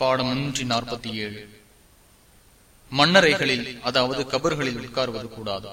பாடம் முன்னூற்றி நாற்பத்தி ஏழு. மன்னரைகளில் அதாவது கபர்களில் உட்கார்வது கூடாது.